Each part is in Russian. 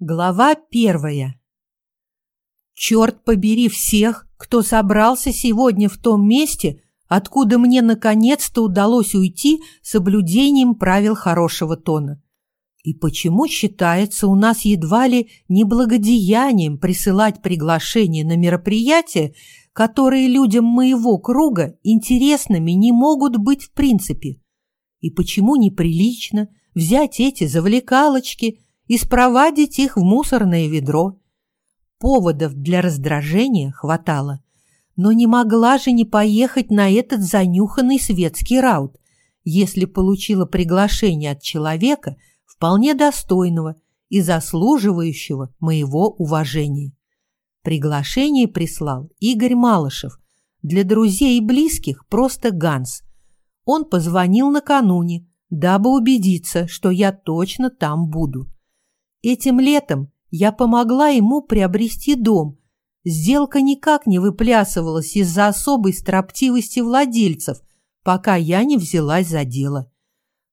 Глава первая. Черт побери всех, кто собрался сегодня в том месте, откуда мне наконец-то удалось уйти соблюдением правил хорошего тона. И почему считается у нас едва ли неблагодеянием присылать приглашения на мероприятия, которые людям моего круга интересными не могут быть в принципе? И почему неприлично взять эти завлекалочки – и спровадить их в мусорное ведро. Поводов для раздражения хватало, но не могла же не поехать на этот занюханный светский раут, если получила приглашение от человека, вполне достойного и заслуживающего моего уважения. Приглашение прислал Игорь Малышев, для друзей и близких просто Ганс. Он позвонил накануне, дабы убедиться, что я точно там буду. Этим летом я помогла ему приобрести дом. Сделка никак не выплясывалась из-за особой строптивости владельцев, пока я не взялась за дело.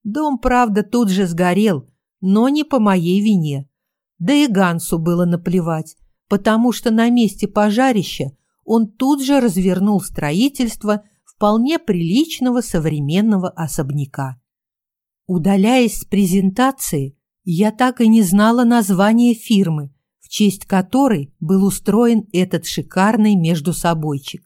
Дом, правда, тут же сгорел, но не по моей вине. Да и Гансу было наплевать, потому что на месте пожарища он тут же развернул строительство вполне приличного современного особняка. Удаляясь с презентации, я так и не знала названия фирмы, в честь которой был устроен этот шикарный междусобойчик.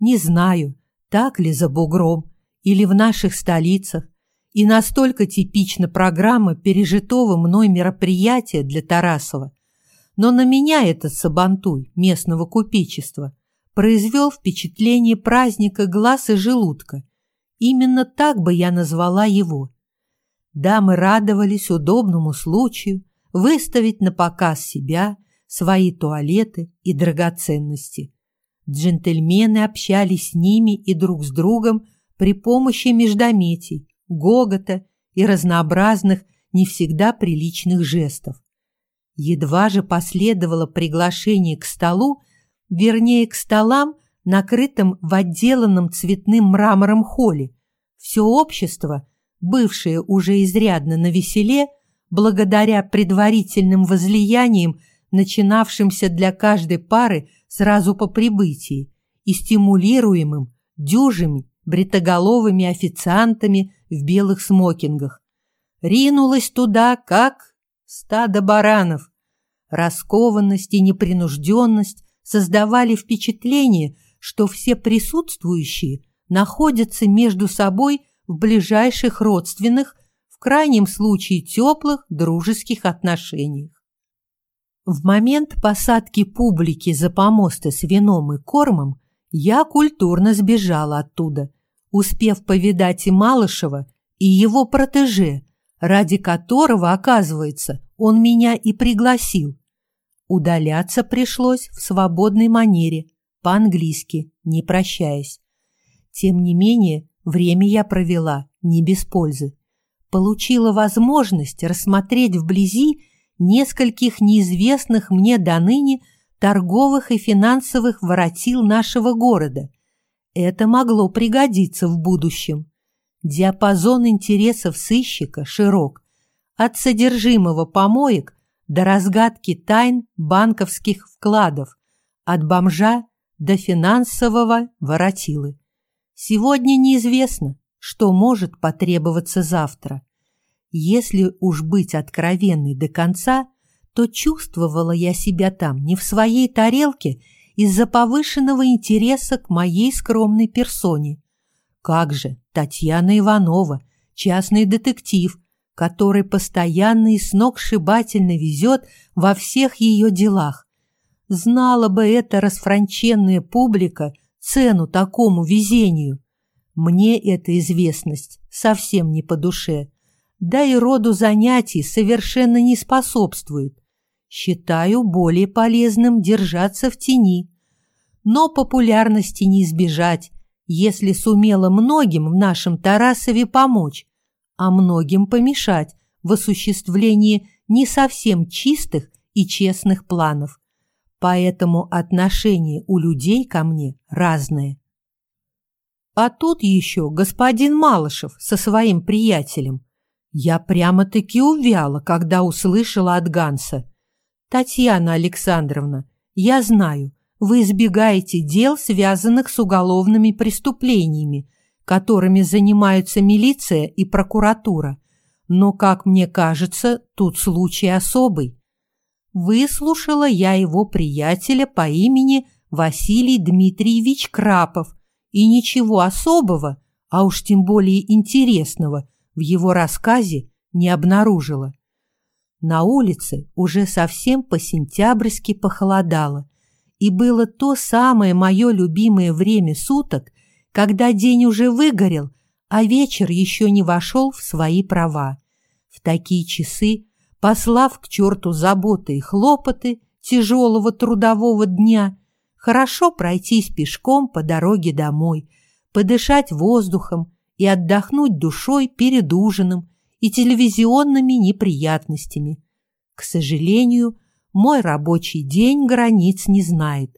Не знаю, так ли за бугром или в наших столицах, и настолько типична программа пережитого мной мероприятия для Тарасова. Но на меня этот сабантуй местного купечества произвел впечатление праздника глаз и желудка. Именно так бы я назвала его – Дамы радовались удобному случаю выставить на показ себя, свои туалеты и драгоценности. Джентльмены общались с ними и друг с другом при помощи междометий, гогота и разнообразных, не всегда приличных жестов. Едва же последовало приглашение к столу, вернее, к столам, накрытым в отделанном цветным мрамором холле, все общество – бывшие уже изрядно на веселе, благодаря предварительным возлияниям, начинавшимся для каждой пары сразу по прибытии и стимулируемым дюжими бритоголовыми официантами в белых смокингах. Ринулась туда, как стадо баранов. Раскованность и непринужденность создавали впечатление, что все присутствующие находятся между собой в ближайших родственных, в крайнем случае теплых дружеских отношениях. В момент посадки публики за помосты с вином и кормом я культурно сбежала оттуда, успев повидать и Малышева, и его протеже, ради которого, оказывается, он меня и пригласил. Удаляться пришлось в свободной манере, по-английски, не прощаясь. Тем не менее, Время я провела не без пользы. Получила возможность рассмотреть вблизи нескольких неизвестных мне до ныне торговых и финансовых воротил нашего города. Это могло пригодиться в будущем. Диапазон интересов сыщика широк. От содержимого помоек до разгадки тайн банковских вкладов, от бомжа до финансового воротилы. Сегодня неизвестно, что может потребоваться завтра. Если уж быть откровенной до конца, то чувствовала я себя там не в своей тарелке из-за повышенного интереса к моей скромной персоне. Как же Татьяна Иванова, частный детектив, который постоянно и сногсшибательно везет во всех ее делах. Знала бы эта расфранченная публика – цену такому везению. Мне эта известность совсем не по душе, да и роду занятий совершенно не способствует. Считаю более полезным держаться в тени. Но популярности не избежать, если сумела многим в нашем Тарасове помочь, а многим помешать в осуществлении не совсем чистых и честных планов поэтому отношение у людей ко мне разное. А тут еще господин Малышев со своим приятелем. Я прямо-таки увяла, когда услышала от Ганса. Татьяна Александровна, я знаю, вы избегаете дел, связанных с уголовными преступлениями, которыми занимаются милиция и прокуратура. Но, как мне кажется, тут случай особый. Выслушала я его приятеля по имени Василий Дмитриевич Крапов, и ничего особого, а уж тем более интересного, в его рассказе не обнаружила. На улице уже совсем по-сентябрьски похолодало, и было то самое мое любимое время суток, когда день уже выгорел, а вечер еще не вошел в свои права. В такие часы, послав к черту заботы и хлопоты тяжелого трудового дня, хорошо пройтись пешком по дороге домой, подышать воздухом и отдохнуть душой перед ужином и телевизионными неприятностями. К сожалению, мой рабочий день границ не знает,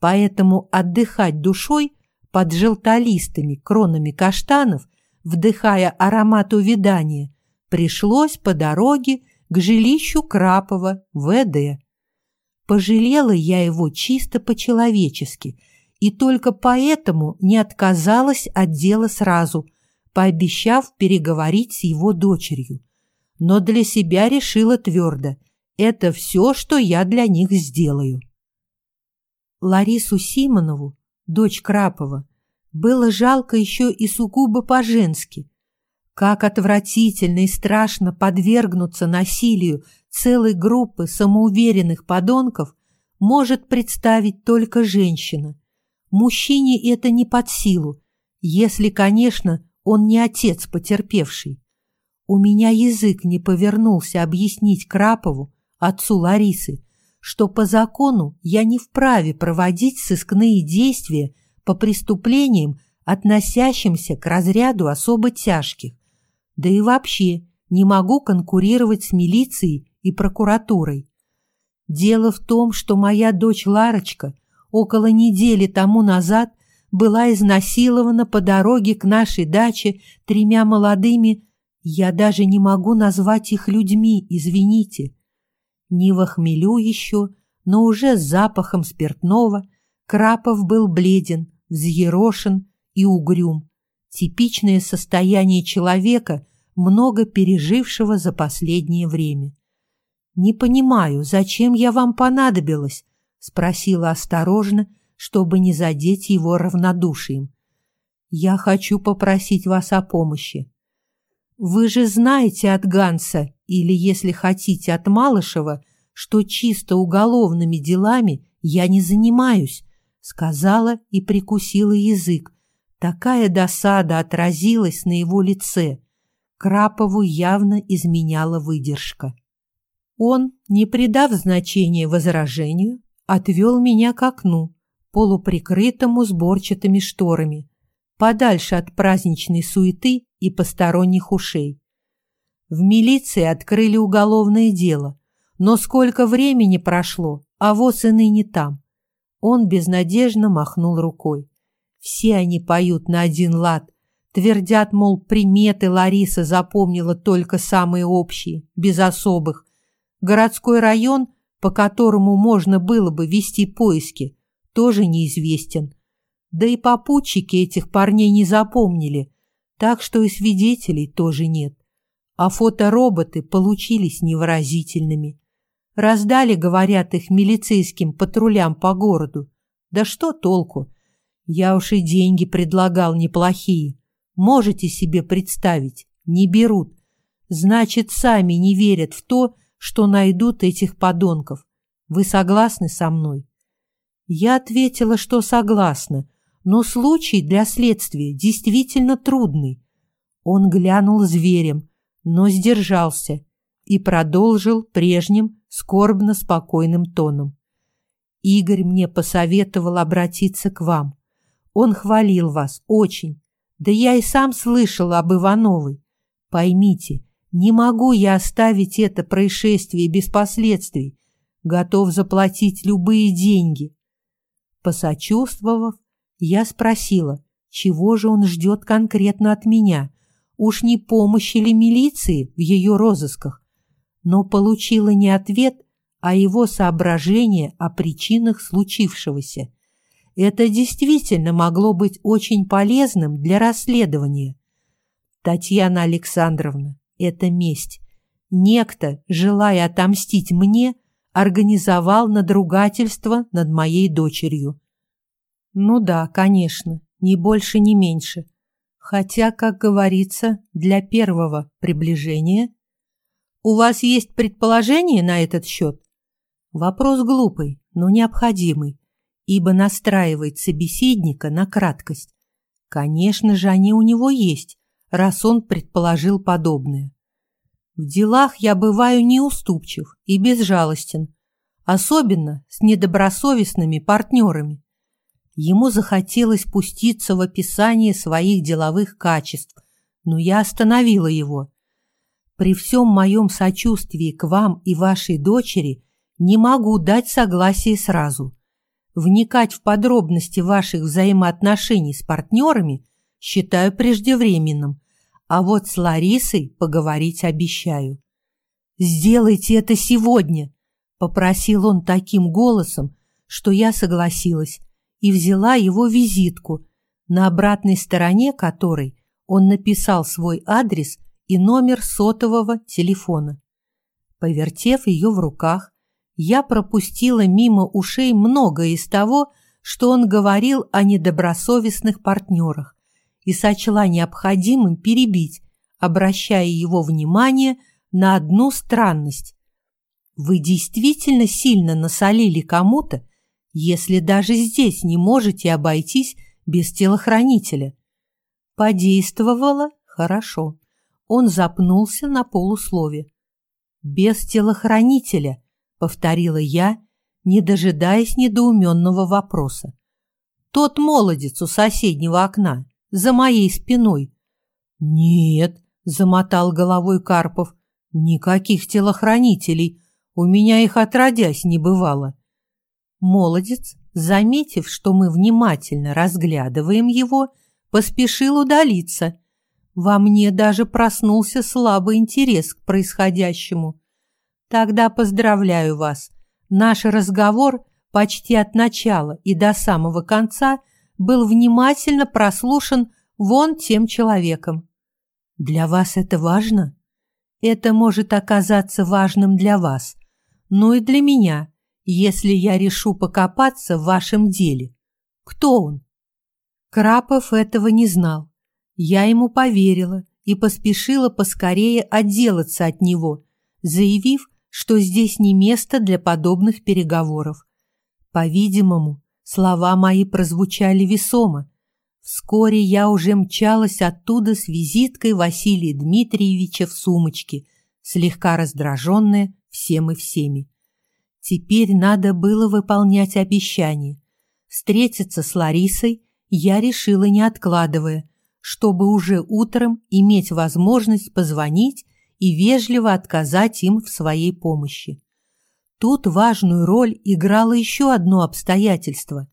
поэтому отдыхать душой под желтолистыми кронами каштанов, вдыхая аромат увядания, пришлось по дороге к жилищу Крапова ВД. Пожалела я его чисто по-человечески и только поэтому не отказалась от дела сразу, пообещав переговорить с его дочерью. Но для себя решила твердо – это все, что я для них сделаю. Ларису Симонову дочь Крапова, было жалко еще и сугубо по-женски. Как отвратительно и страшно подвергнуться насилию целой группы самоуверенных подонков может представить только женщина. Мужчине это не под силу, если, конечно, он не отец потерпевший. У меня язык не повернулся объяснить Крапову, отцу Ларисы, что по закону я не вправе проводить сыскные действия по преступлениям, относящимся к разряду особо тяжких, да и вообще не могу конкурировать с милицией и прокуратурой. Дело в том, что моя дочь Ларочка около недели тому назад была изнасилована по дороге к нашей даче тремя молодыми, я даже не могу назвать их людьми, извините, не в хмелю еще, но уже с запахом спиртного, Крапов был бледен, взъерошен и угрюм. Типичное состояние человека, много пережившего за последнее время. «Не понимаю, зачем я вам понадобилась?» — спросила осторожно, чтобы не задеть его равнодушием. «Я хочу попросить вас о помощи. Вы же знаете от Ганса, или, если хотите, от Малышева, что чисто уголовными делами я не занимаюсь, сказала и прикусила язык. Такая досада отразилась на его лице. Крапову явно изменяла выдержка. Он, не придав значения возражению, отвел меня к окну, полуприкрытому сборчатыми шторами, подальше от праздничной суеты и посторонних ушей. В милиции открыли уголовное дело, но сколько времени прошло, а вот и ныне там. Он безнадежно махнул рукой. Все они поют на один лад, твердят, мол, приметы Лариса запомнила только самые общие, без особых. Городской район, по которому можно было бы вести поиски, тоже неизвестен. Да и попутчики этих парней не запомнили, так что и свидетелей тоже нет а фотороботы получились невыразительными. Раздали, говорят, их милицейским патрулям по городу. Да что толку? Я уж и деньги предлагал неплохие. Можете себе представить, не берут. Значит, сами не верят в то, что найдут этих подонков. Вы согласны со мной? Я ответила, что согласна, но случай для следствия действительно трудный. Он глянул зверем, но сдержался и продолжил прежним скорбно-спокойным тоном. «Игорь мне посоветовал обратиться к вам. Он хвалил вас очень. Да я и сам слышал об Ивановой. Поймите, не могу я оставить это происшествие без последствий. Готов заплатить любые деньги». Посочувствовав, я спросила, чего же он ждет конкретно от меня – уж не помощи ли милиции в ее розысках, но получила не ответ, а его соображения о причинах случившегося. Это действительно могло быть очень полезным для расследования. Татьяна Александровна, это месть. Некто, желая отомстить мне, организовал надругательство над моей дочерью. Ну да, конечно, ни больше, ни меньше. Хотя, как говорится, для первого приближения... У вас есть предположение на этот счет? Вопрос глупый, но необходимый, ибо настраивает собеседника на краткость. Конечно же, они у него есть, раз он предположил подобное. В делах я бываю неуступчив и безжалостен, особенно с недобросовестными партнерами. Ему захотелось пуститься в описание своих деловых качеств, но я остановила его. При всем моем сочувствии к вам и вашей дочери не могу дать согласие сразу. Вникать в подробности ваших взаимоотношений с партнерами считаю преждевременным, а вот с Ларисой поговорить обещаю. «Сделайте это сегодня», — попросил он таким голосом, что я согласилась и взяла его визитку, на обратной стороне которой он написал свой адрес и номер сотового телефона. Повертев ее в руках, я пропустила мимо ушей многое из того, что он говорил о недобросовестных партнерах, и сочла необходимым перебить, обращая его внимание на одну странность. Вы действительно сильно насолили кому-то, если даже здесь не можете обойтись без телохранителя. Подействовало хорошо. Он запнулся на полуслове. Без телохранителя, — повторила я, не дожидаясь недоуменного вопроса. «Тот молодец у соседнего окна, за моей спиной». «Нет», — замотал головой Карпов, — «никаких телохранителей, у меня их отродясь не бывало». Молодец, заметив, что мы внимательно разглядываем его, поспешил удалиться. Во мне даже проснулся слабый интерес к происходящему. Тогда поздравляю вас. Наш разговор почти от начала и до самого конца был внимательно прослушан вон тем человеком. Для вас это важно? Это может оказаться важным для вас, но и для меня, если я решу покопаться в вашем деле. Кто он? Крапов этого не знал. Я ему поверила и поспешила поскорее отделаться от него, заявив, что здесь не место для подобных переговоров. По-видимому, слова мои прозвучали весомо. Вскоре я уже мчалась оттуда с визиткой Василия Дмитриевича в сумочке, слегка раздраженная всем и всеми. Теперь надо было выполнять обещание. Встретиться с Ларисой я решила не откладывая, чтобы уже утром иметь возможность позвонить и вежливо отказать им в своей помощи. Тут важную роль играло еще одно обстоятельство.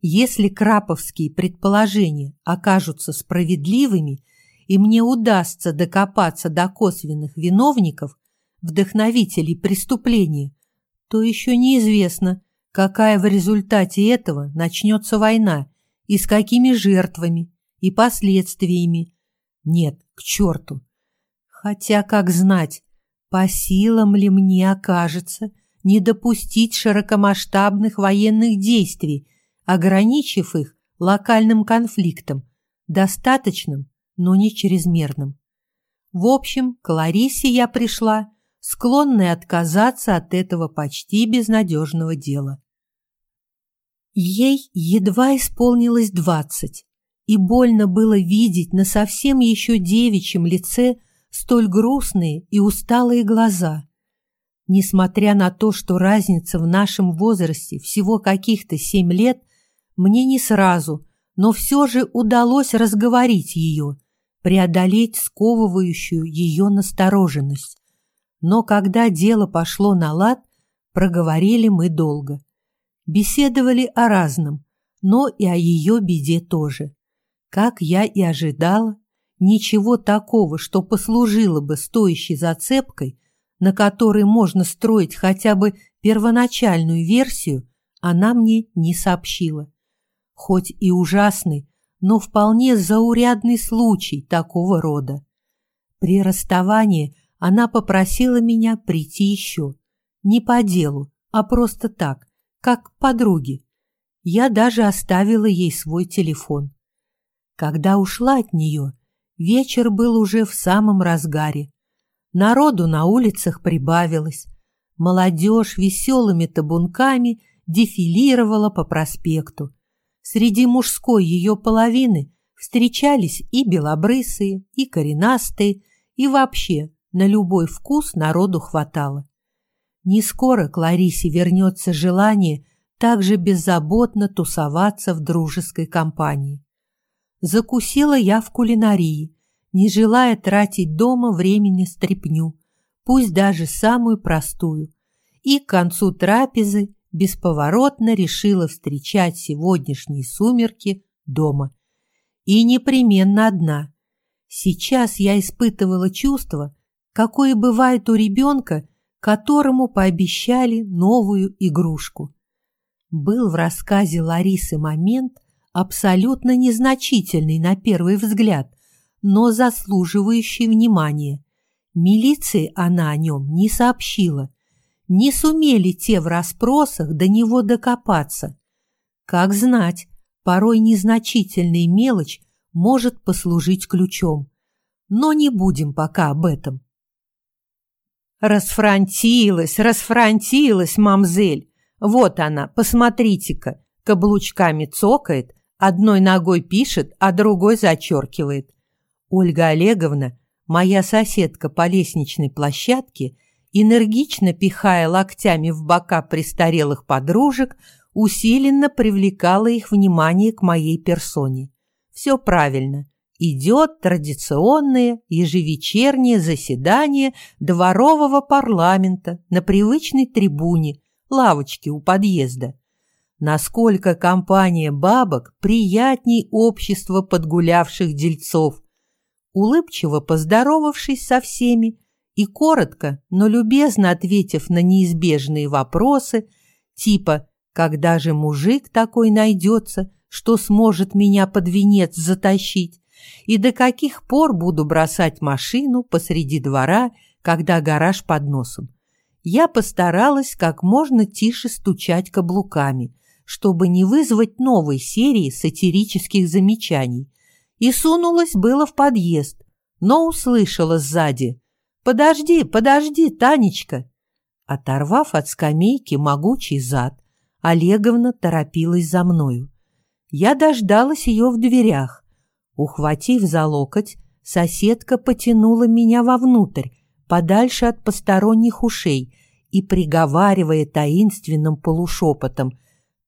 Если краповские предположения окажутся справедливыми, и мне удастся докопаться до косвенных виновников, вдохновителей преступления, то еще неизвестно, какая в результате этого начнется война и с какими жертвами и последствиями. Нет, к черту, Хотя, как знать, по силам ли мне окажется не допустить широкомасштабных военных действий, ограничив их локальным конфликтом, достаточным, но не чрезмерным. В общем, к Ларисе я пришла, склонная отказаться от этого почти безнадежного дела. Ей едва исполнилось двадцать, и больно было видеть на совсем еще девичьем лице столь грустные и усталые глаза. Несмотря на то, что разница в нашем возрасте всего каких-то семь лет, мне не сразу, но все же удалось разговорить ее, преодолеть сковывающую ее настороженность. Но когда дело пошло на лад, проговорили мы долго. Беседовали о разном, но и о ее беде тоже. Как я и ожидала, Ничего такого, что послужило бы стоящей зацепкой, на которой можно строить хотя бы Первоначальную версию она мне не сообщила. Хоть и ужасный, но вполне заурядный случай такого рода. При расставании она попросила меня прийти еще. Не по делу, а просто так, как подруги. Я даже оставила ей свой телефон. Когда ушла от нее, вечер был уже в самом разгаре. Народу на улицах прибавилось. Молодежь веселыми табунками дефилировала по проспекту. Среди мужской ее половины встречались и белобрысые, и коренастые, и вообще на любой вкус народу хватало. Не скоро к Ларисе вернется желание так же беззаботно тусоваться в дружеской компании. Закусила я в кулинарии, не желая тратить дома времени стряпню, пусть даже самую простую, и к концу трапезы бесповоротно решила встречать сегодняшние сумерки дома. И непременно одна. Сейчас я испытывала чувство, какое бывает у ребенка, которому пообещали новую игрушку. Был в рассказе Ларисы момент, абсолютно незначительный на первый взгляд, но заслуживающий внимания. Милиции она о нем не сообщила. Не сумели те в расспросах до него докопаться. Как знать, порой незначительная мелочь может послужить ключом. Но не будем пока об этом. Расфронтилась, расфронтилась, мамзель. Вот она, посмотрите-ка, каблучками цокает, одной ногой пишет, а другой зачеркивает. Ольга Олеговна, моя соседка по лестничной площадке, энергично пихая локтями в бока престарелых подружек, усиленно привлекала их внимание к моей персоне. Все правильно. Идет традиционное ежевечернее заседание дворового парламента на привычной трибуне, лавочки у подъезда. Насколько компания бабок приятней общества подгулявших дельцов. Улыбчиво поздоровавшись со всеми и коротко, но любезно ответив на неизбежные вопросы, типа «Когда же мужик такой найдется, что сможет меня под венец затащить?» и до каких пор буду бросать машину посреди двора, когда гараж под носом я постаралась как можно тише стучать каблуками, чтобы не вызвать новой серии сатирических замечаний, и сунулась было в подъезд, но услышала сзади «Подожди, подожди, Танечка!» Оторвав от скамейки могучий зад, Олеговна торопилась за мною. Я дождалась ее в дверях. Ухватив за локоть, соседка потянула меня вовнутрь, подальше от посторонних ушей и приговаривая таинственным полушепотом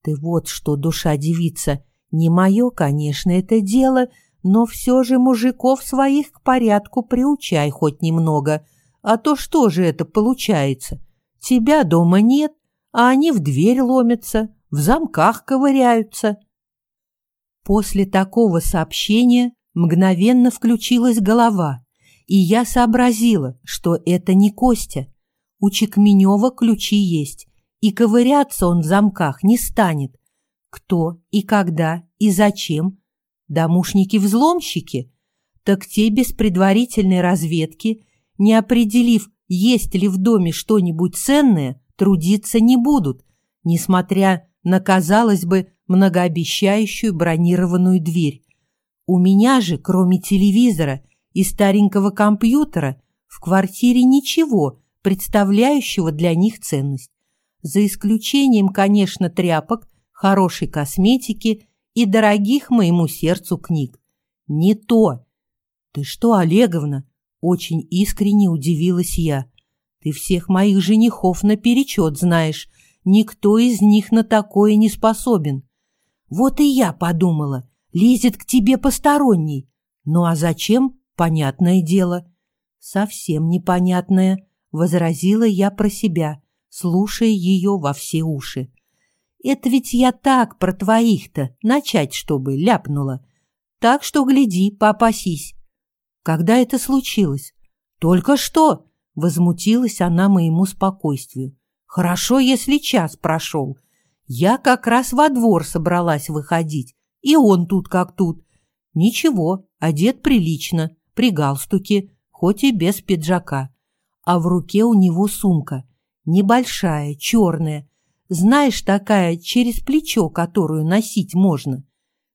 «Ты вот что, душа девица, не мое, конечно, это дело, но все же мужиков своих к порядку приучай хоть немного, а то что же это получается? Тебя дома нет, а они в дверь ломятся, в замках ковыряются». После такого сообщения мгновенно включилась голова – и я сообразила, что это не Костя. У Чекменева ключи есть, и ковыряться он в замках не станет. Кто и когда и зачем? Домушники-взломщики? Так те без предварительной разведки, не определив, есть ли в доме что-нибудь ценное, трудиться не будут, несмотря на, казалось бы, многообещающую бронированную дверь. У меня же, кроме телевизора, и старенького компьютера в квартире ничего, представляющего для них ценность. За исключением, конечно, тряпок, хорошей косметики и дорогих моему сердцу книг. Не то. Ты что, Олеговна? Очень искренне удивилась я. Ты всех моих женихов наперечет знаешь. Никто из них на такое не способен. Вот и я подумала, лезет к тебе посторонний. Ну а зачем? Понятное дело. Совсем непонятное, возразила я про себя, слушая ее во все уши. Это ведь я так про твоих-то начать, чтобы ляпнула. Так что гляди, попасись. Когда это случилось? Только что, возмутилась она моему спокойствию. Хорошо, если час прошел. Я как раз во двор собралась выходить, и он тут как тут. Ничего, одет прилично, при галстуке, хоть и без пиджака. А в руке у него сумка, небольшая, черная, знаешь, такая через плечо, которую носить можно.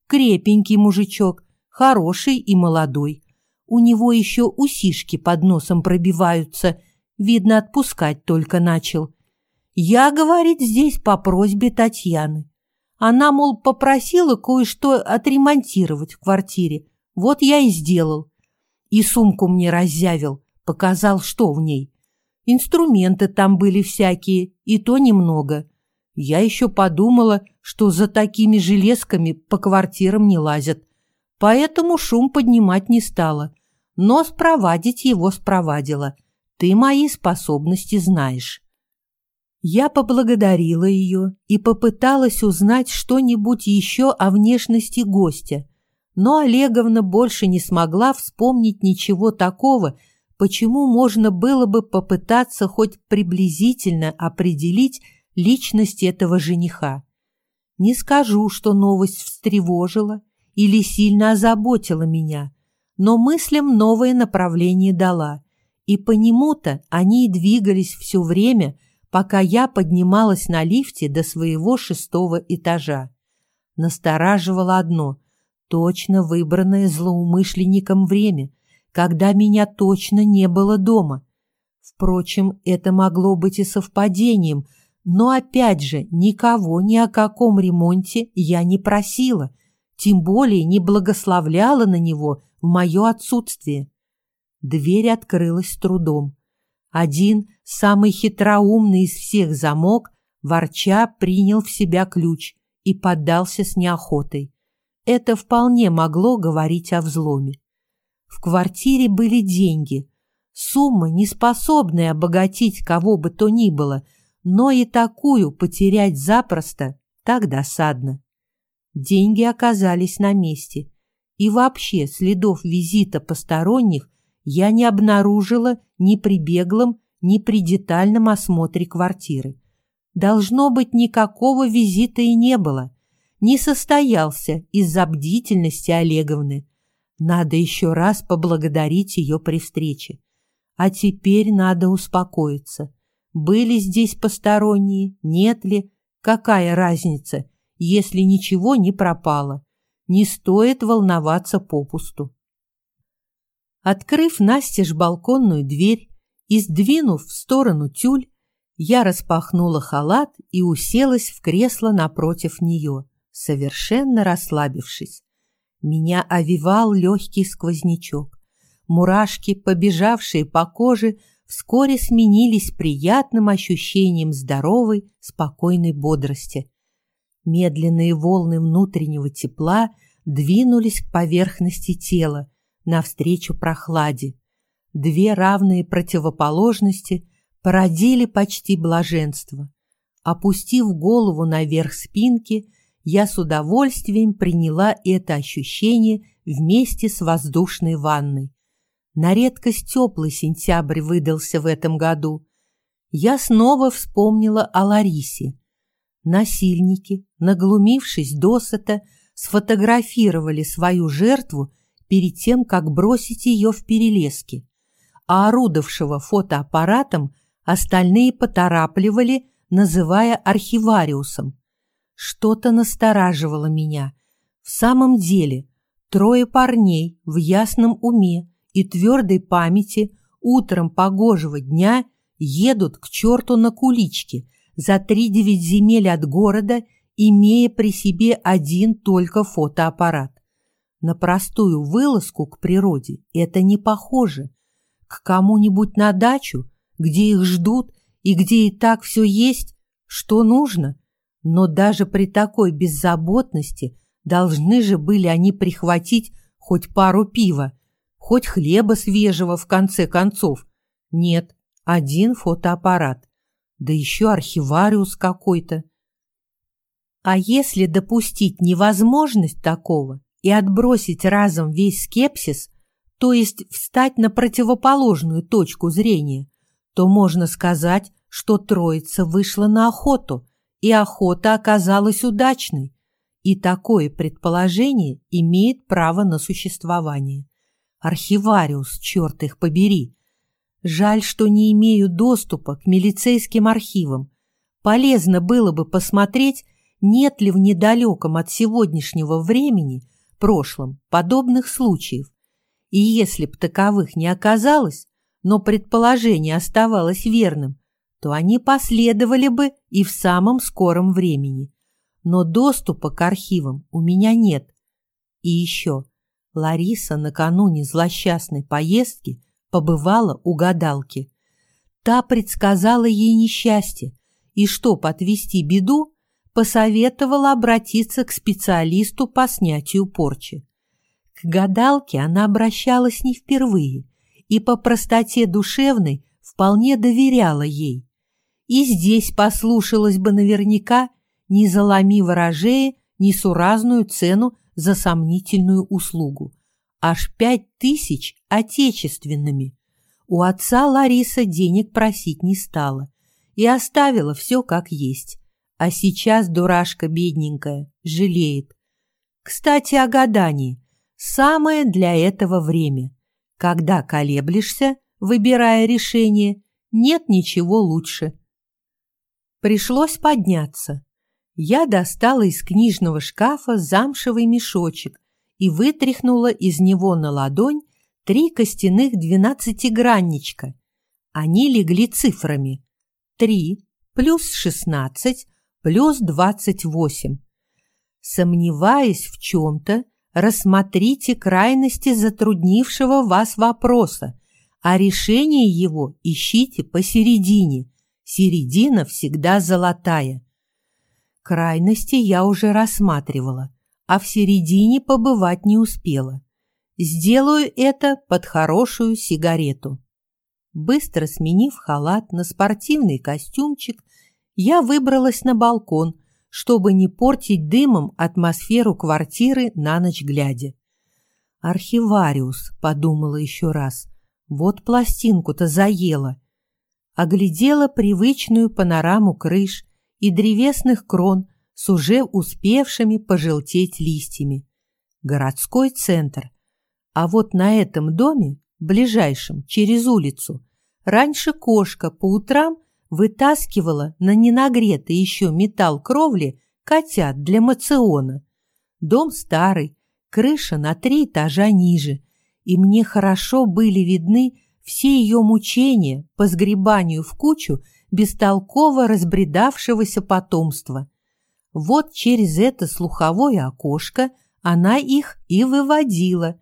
Крепенький мужичок, хороший и молодой. У него еще усишки под носом пробиваются, видно, отпускать только начал. Я, говорит, здесь по просьбе Татьяны. Она, мол, попросила кое-что отремонтировать в квартире. Вот я и сделал. И сумку мне раззявил, показал, что в ней. Инструменты там были всякие, и то немного. Я еще подумала, что за такими железками по квартирам не лазят. Поэтому шум поднимать не стала. Но спровадить его спровадила. Ты мои способности знаешь. Я поблагодарила ее и попыталась узнать что-нибудь еще о внешности гостя, но Олеговна больше не смогла вспомнить ничего такого, почему можно было бы попытаться хоть приблизительно определить личность этого жениха. Не скажу, что новость встревожила или сильно озаботила меня, но мыслям новое направление дала, и по нему-то они и двигались все время – пока я поднималась на лифте до своего шестого этажа. Настораживало одно — точно выбранное злоумышленником время, когда меня точно не было дома. Впрочем, это могло быть и совпадением, но опять же никого ни о каком ремонте я не просила, тем более не благословляла на него в мое отсутствие. Дверь открылась с трудом. Один, самый хитроумный из всех замок, ворча принял в себя ключ и поддался с неохотой. Это вполне могло говорить о взломе. В квартире были деньги. Сумма, не способная обогатить кого бы то ни было, но и такую потерять запросто так досадно. Деньги оказались на месте, и вообще следов визита посторонних я не обнаружила ни при беглом, ни при детальном осмотре квартиры. Должно быть, никакого визита и не было. Не состоялся из-за бдительности Олеговны. Надо еще раз поблагодарить ее при встрече. А теперь надо успокоиться. Были здесь посторонние, нет ли, какая разница, если ничего не пропало. Не стоит волноваться попусту. Открыв настежь балконную дверь и сдвинув в сторону тюль, я распахнула халат и уселась в кресло напротив нее, совершенно расслабившись. Меня овивал легкий сквознячок. Мурашки, побежавшие по коже, вскоре сменились приятным ощущением здоровой, спокойной бодрости. Медленные волны внутреннего тепла двинулись к поверхности тела, навстречу прохладе. Две равные противоположности породили почти блаженство. Опустив голову наверх спинки, я с удовольствием приняла это ощущение вместе с воздушной ванной. На редкость теплый сентябрь выдался в этом году. Я снова вспомнила о Ларисе. Насильники, наглумившись досыта, сфотографировали свою жертву перед тем, как бросить ее в перелеске, а орудовавшего фотоаппаратом остальные поторапливали, называя архивариусом. Что-то настораживало меня. В самом деле, трое парней в ясном уме и твердой памяти утром погожего дня едут к черту на куличке за три-девять земель от города, имея при себе один только фотоаппарат. На простую вылазку к природе это не похоже. К кому-нибудь на дачу, где их ждут и где и так все есть, что нужно. Но даже при такой беззаботности должны же были они прихватить хоть пару пива, хоть хлеба свежего в конце концов. Нет, один фотоаппарат, да еще архивариус какой-то. А если допустить невозможность такого, и отбросить разом весь скепсис, то есть встать на противоположную точку зрения, то можно сказать, что троица вышла на охоту, и охота оказалась удачной. И такое предположение имеет право на существование. Архивариус, черт их побери. Жаль, что не имею доступа к милицейским архивам. Полезно было бы посмотреть, нет ли в недалеком от сегодняшнего времени, прошлом, подобных случаев. И если б таковых не оказалось, но предположение оставалось верным, то они последовали бы и в самом скором времени. Но доступа к архивам у меня нет. И еще, Лариса накануне злосчастной поездки побывала у гадалки. Та предсказала ей несчастье, и чтоб отвести беду, посоветовала обратиться к специалисту по снятию порчи. К гадалке она обращалась не впервые и по простоте душевной вполне доверяла ей. И здесь послушалась бы наверняка, не заломи ворожея несуразную цену за сомнительную услугу. Аж пять тысяч отечественными. У отца Лариса денег просить не стала и оставила все как есть. А сейчас дурашка бедненькая жалеет. Кстати, о гадании. Самое для этого время. Когда колеблешься, выбирая решение, нет ничего лучше. Пришлось подняться. Я достала из книжного шкафа замшевый мешочек и вытряхнула из него на ладонь три костяных двенадцатигранничка. Они легли цифрами. Три плюс шестнадцать плюс двадцать восемь. Сомневаясь в чем-то, рассмотрите крайности затруднившего вас вопроса, а решение его ищите посередине. Середина всегда золотая. Крайности я уже рассматривала, а в середине побывать не успела. Сделаю это под хорошую сигарету. Быстро сменив халат на спортивный костюмчик, я выбралась на балкон, чтобы не портить дымом атмосферу квартиры на ночь глядя. «Архивариус», — подумала еще раз, — «вот пластинку-то заела». Оглядела привычную панораму крыш и древесных крон с уже успевшими пожелтеть листьями. Городской центр. А вот на этом доме, ближайшем, через улицу, раньше кошка по утрам вытаскивала на ненагретый еще металл кровли котят для мациона. Дом старый, крыша на три этажа ниже, и мне хорошо были видны все ее мучения по сгребанию в кучу бестолково разбредавшегося потомства. Вот через это слуховое окошко она их и выводила.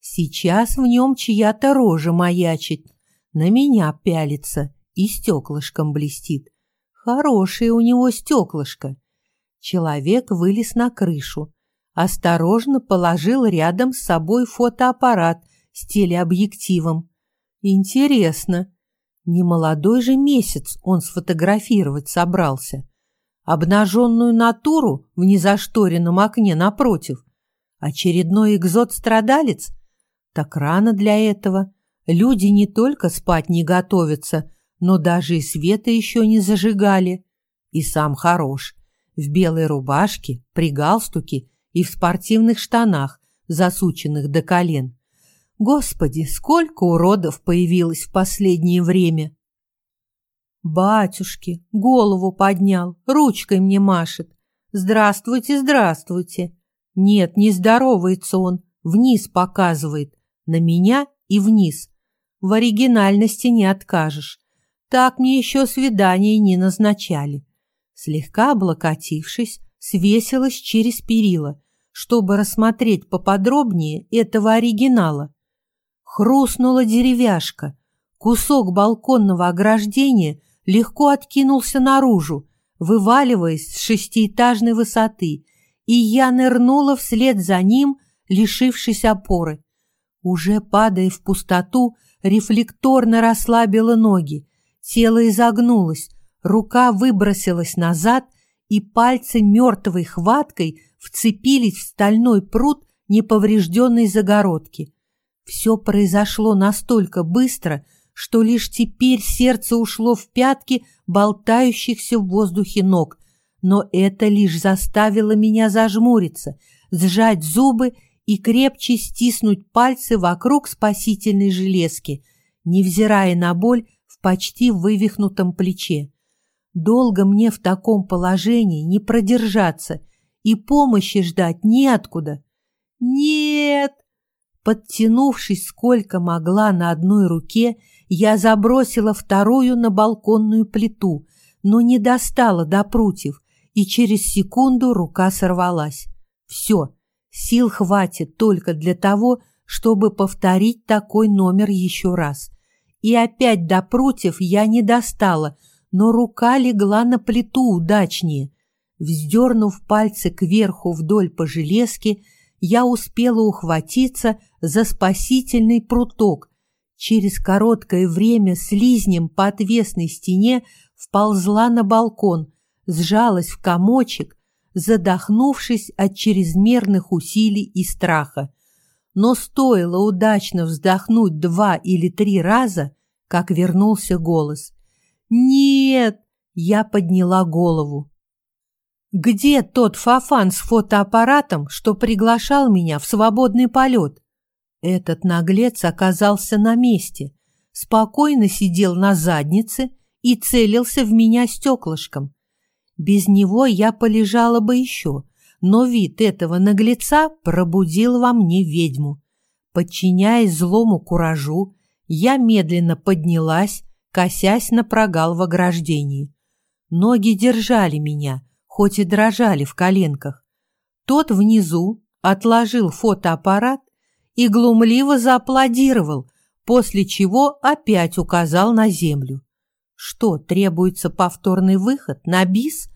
Сейчас в нем чья-то рожа маячит, на меня пялится и стеклышком блестит. Хорошее у него стеклышко. Человек вылез на крышу, осторожно положил рядом с собой фотоаппарат с телеобъективом. Интересно, не молодой же месяц он сфотографировать собрался. Обнаженную натуру в незашторенном окне напротив. Очередной экзот-страдалец? Так рано для этого. Люди не только спать не готовятся, но даже и света еще не зажигали. И сам хорош. В белой рубашке, при галстуке и в спортивных штанах, засученных до колен. Господи, сколько уродов появилось в последнее время! Батюшки, голову поднял, ручкой мне машет. Здравствуйте, здравствуйте. Нет, не здоровается он, вниз показывает. На меня и вниз. В оригинальности не откажешь. Так мне еще свидание не назначали. Слегка облокотившись, свесилась через перила, чтобы рассмотреть поподробнее этого оригинала. Хрустнула деревяшка. Кусок балконного ограждения легко откинулся наружу, вываливаясь с шестиэтажной высоты, и я нырнула вслед за ним, лишившись опоры. Уже падая в пустоту, рефлекторно расслабила ноги, Тело изогнулось, рука выбросилась назад, и пальцы мертвой хваткой вцепились в стальной пруд неповрежденной загородки. Все произошло настолько быстро, что лишь теперь сердце ушло в пятки болтающихся в воздухе ног, но это лишь заставило меня зажмуриться, сжать зубы и крепче стиснуть пальцы вокруг спасительной железки, невзирая на боль в почти вывихнутом плече. Долго мне в таком положении не продержаться и помощи ждать неоткуда. Нет! Подтянувшись сколько могла на одной руке, я забросила вторую на балконную плиту, но не достала до прутьев, и через секунду рука сорвалась. Все, сил хватит только для того, чтобы повторить такой номер еще раз. И опять до прутьев я не достала, но рука легла на плиту удачнее. Вздернув пальцы кверху вдоль по железке, я успела ухватиться за спасительный пруток. Через короткое время слизнем по отвесной стене вползла на балкон, сжалась в комочек, задохнувшись от чрезмерных усилий и страха. Но стоило удачно вздохнуть два или три раза, как вернулся голос. «Нет!» — я подняла голову. «Где тот фафан с фотоаппаратом, что приглашал меня в свободный полет?» Этот наглец оказался на месте, спокойно сидел на заднице и целился в меня стеклышком. Без него я полежала бы еще, но вид этого наглеца пробудил во мне ведьму. Подчиняясь злому куражу, я медленно поднялась, косясь на прогал в ограждении. Ноги держали меня, хоть и дрожали в коленках. Тот внизу отложил фотоаппарат и глумливо зааплодировал, после чего опять указал на землю. Что, требуется повторный выход на бис?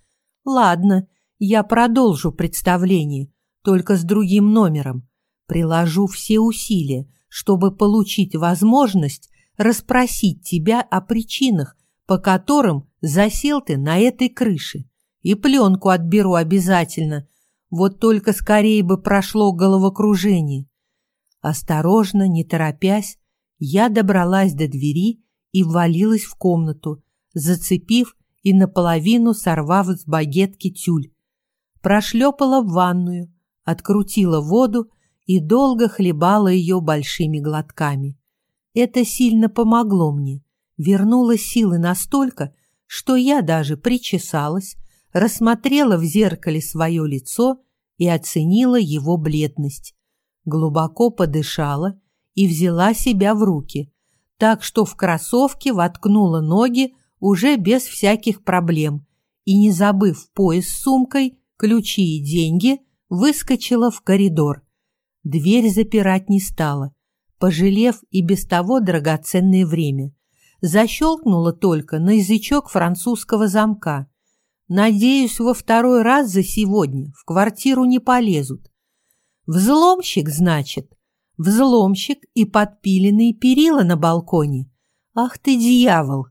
Ладно, я продолжу представление, только с другим номером. Приложу все усилия, чтобы получить возможность расспросить тебя о причинах, по которым засел ты на этой крыше. И пленку отберу обязательно. Вот только скорее бы прошло головокружение. Осторожно, не торопясь, я добралась до двери и ввалилась в комнату, зацепив и наполовину сорвав с багетки тюль. Прошлепала в ванную, открутила воду и долго хлебала ее большими глотками. Это сильно помогло мне, вернуло силы настолько, что я даже причесалась, рассмотрела в зеркале свое лицо и оценила его бледность. Глубоко подышала и взяла себя в руки, так что в кроссовке воткнула ноги уже без всяких проблем и, не забыв пояс с сумкой, ключи и деньги, выскочила в коридор. Дверь запирать не стала, пожалев и без того драгоценное время. Защелкнула только на язычок французского замка. Надеюсь, во второй раз за сегодня в квартиру не полезут. Взломщик, значит, Взломщик и подпиленные перила на балконе. Ах ты, дьявол!